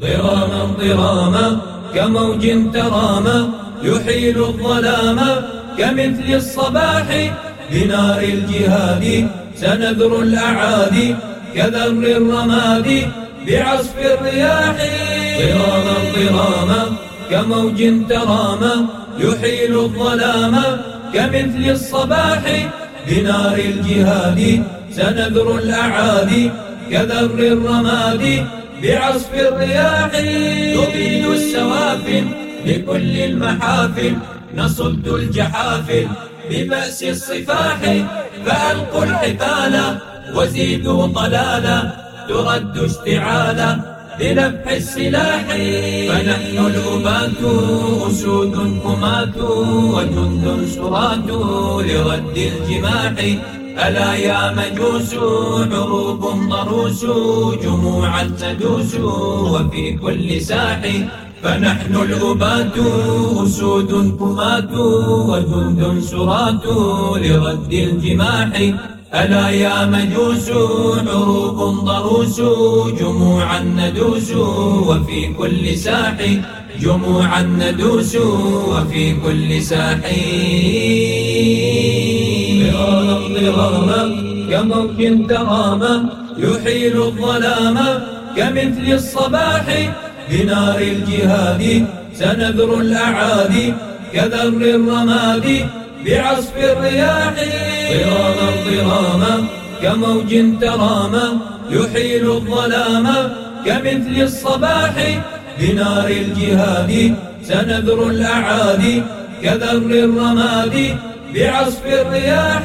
ضراما ضراما كموج تراما يحيل الظلام كمثل الصباح بنار الجهاد سنذر الأعادي كذر الرماد بعصف الرياح. ضراما ضراما كموج تراما يحيل الظلام كمثل الصباح بنار الجهاد سنذر الأعادي كذر الرماد بعصف الرياح تبين السوافل لكل المحافل نصد الجحافل ببأس الصفاح فألقوا الحبال وزيدوا ضلالا ترد اشتعالا بلفح السلاح فنحن الأبات أسود كمات وجند سرات لرد الجماح ألا يا مجوس عروب ضروس جموعا تدوس وفي كل ساح فنحن الأبات أسود كمات وجند سرات لرد الجماح ألا يا مجوس عروب ضروس جموعا ندوس وفي كل ساح جموعا ندوس وفي كل ساح ضراما كموج تراما يحيل الظلام كمثل الصباح بنار الجهاد سنذر الأعادي كذر الرماد بعصف الرياح. ضراما ضراما كموج تراما يحيل الظلام كمثل الصباح بنار الجهاد سنذر الأعادي كذر الرماد بعصف الرياح.